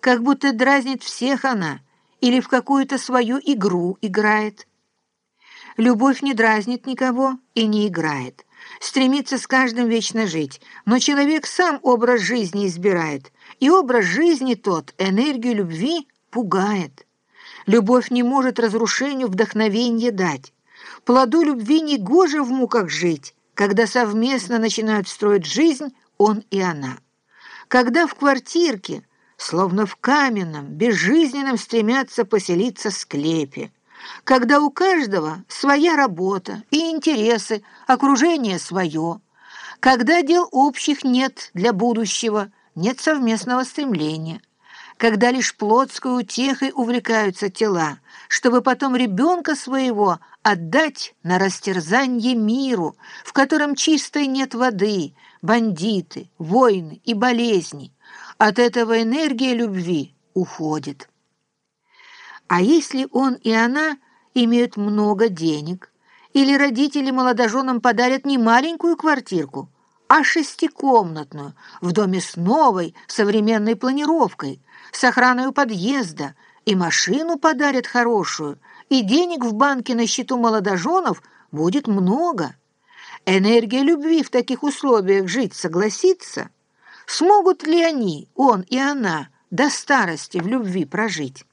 как будто дразнит всех она или в какую-то свою игру играет. Любовь не дразнит никого и не играет. Стремится с каждым вечно жить, но человек сам образ жизни избирает, и образ жизни тот энергию любви пугает. Любовь не может разрушению вдохновение дать. Плоду любви не гоже в муках жить, когда совместно начинают строить жизнь он и она. Когда в квартирке, словно в каменном, безжизненном стремятся поселиться склепе, когда у каждого своя работа и интересы, окружение свое, когда дел общих нет для будущего, нет совместного стремления, когда лишь плотской утехой увлекаются тела, чтобы потом ребенка своего отдать на растерзанье миру, в котором чистой нет воды, бандиты, войны и болезни. От этого энергия любви уходит. А если он и она имеют много денег, или родители молодоженам подарят не маленькую квартирку, а шестикомнатную, в доме с новой современной планировкой, с охраной у подъезда, и машину подарят хорошую, и денег в банке на счету молодоженов будет много. Энергия любви в таких условиях жить согласится? Смогут ли они, он и она, до старости в любви прожить?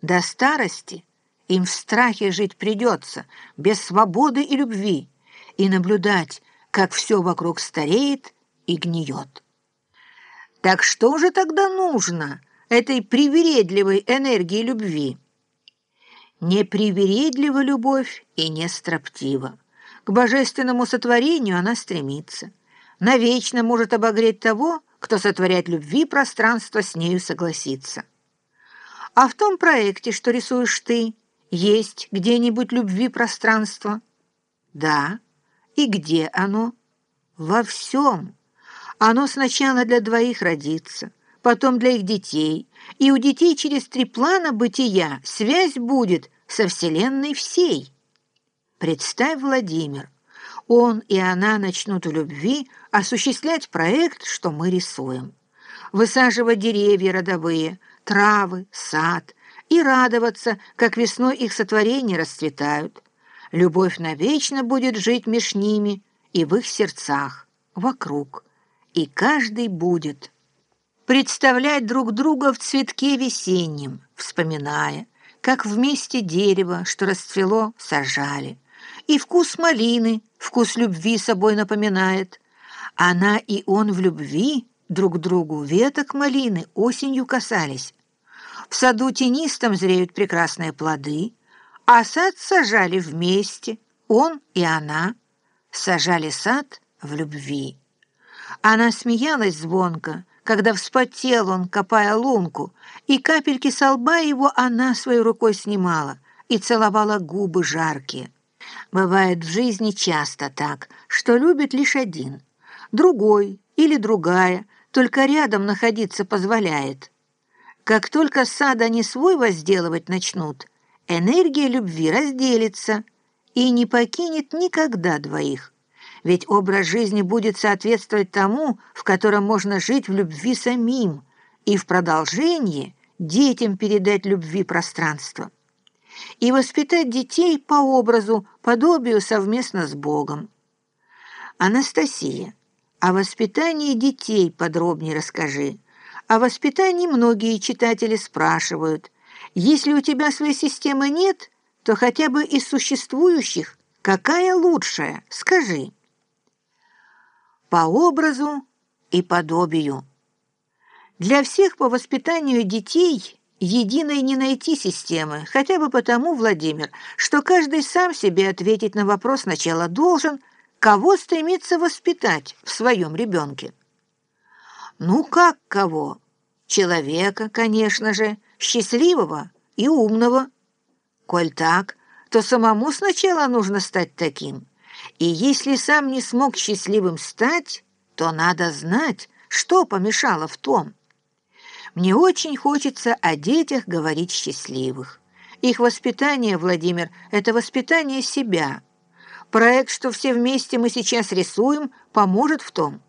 До старости им в страхе жить придется, без свободы и любви, и наблюдать, как все вокруг стареет и гниет. Так что же тогда нужно этой привередливой энергии любви? Не привередлива любовь и не строптива. К божественному сотворению она стремится. Навечно может обогреть того, кто сотворяет любви пространство с нею согласится. А в том проекте, что рисуешь ты, есть где-нибудь любви пространство? Да. И где оно? Во всем. Оно сначала для двоих родится, потом для их детей, и у детей через три плана бытия связь будет со Вселенной всей. Представь, Владимир, он и она начнут в любви осуществлять проект, что мы рисуем. Высаживать деревья родовые, травы, сад и радоваться, как весной их сотворения расцветают. Любовь навечно будет жить меж ними и в их сердцах, вокруг, и каждый будет представлять друг друга в цветке весеннем, вспоминая, как вместе дерево, что расцвело, сажали, и вкус малины, вкус любви собой напоминает. Она и он в любви друг другу веток малины осенью касались, в саду тенистом зреют прекрасные плоды, а сад сажали вместе, он и она. Сажали сад в любви. Она смеялась звонко, когда вспотел он, копая лунку, и капельки со лба его она своей рукой снимала и целовала губы жаркие. Бывает в жизни часто так, что любит лишь один, другой или другая, только рядом находиться позволяет. Как только сад они свой возделывать начнут, энергия любви разделится и не покинет никогда двоих. Ведь образ жизни будет соответствовать тому, в котором можно жить в любви самим, и в продолжении детям передать любви пространство. И воспитать детей по образу, подобию совместно с Богом. Анастасия, о воспитании детей подробнее расскажи. О воспитании многие читатели спрашивают. Если у тебя своей системы нет, то хотя бы из существующих какая лучшая, скажи. По образу и подобию. Для всех по воспитанию детей единой не найти системы, хотя бы потому, Владимир, что каждый сам себе ответить на вопрос сначала должен, кого стремится воспитать в своем ребенке. Ну как кого? Человека, конечно же, счастливого и умного. Коль так, то самому сначала нужно стать таким. И если сам не смог счастливым стать, то надо знать, что помешало в том. Мне очень хочется о детях говорить счастливых. Их воспитание, Владимир, это воспитание себя. Проект, что все вместе мы сейчас рисуем, поможет в том –